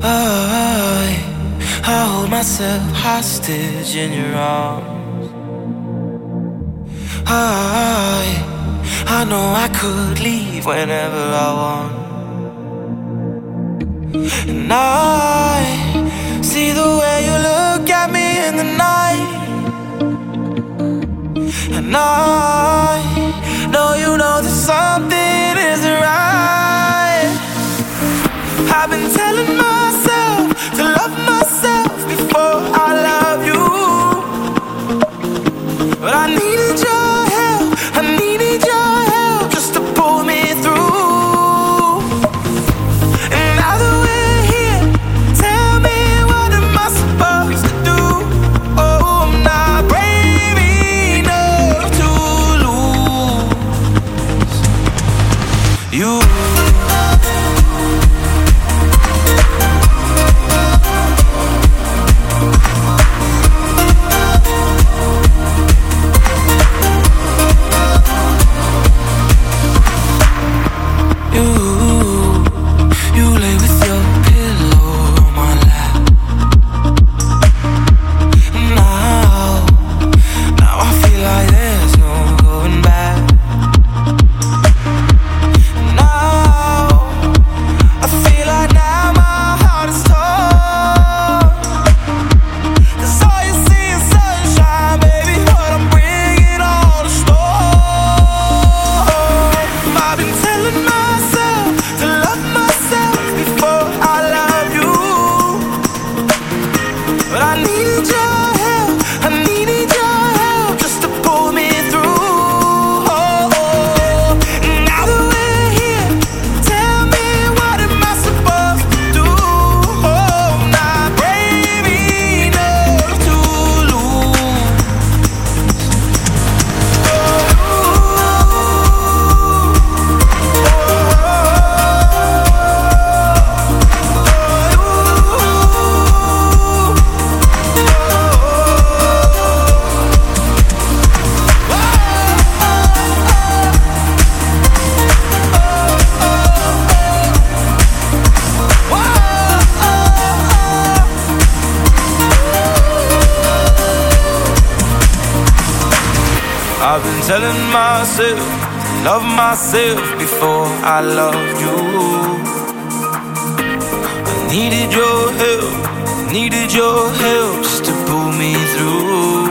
I, I hold myself hostage in your arms. I, I know I could leave whenever I want. And I Know you know that something isn't right. I've been You, I've been telling myself, love myself before I loved you. I needed your help, needed your help just to pull me through.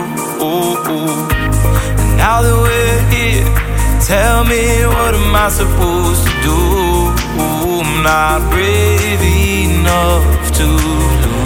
And now that we're here, tell me what am I supposed to do? I'm not brave enough to lose.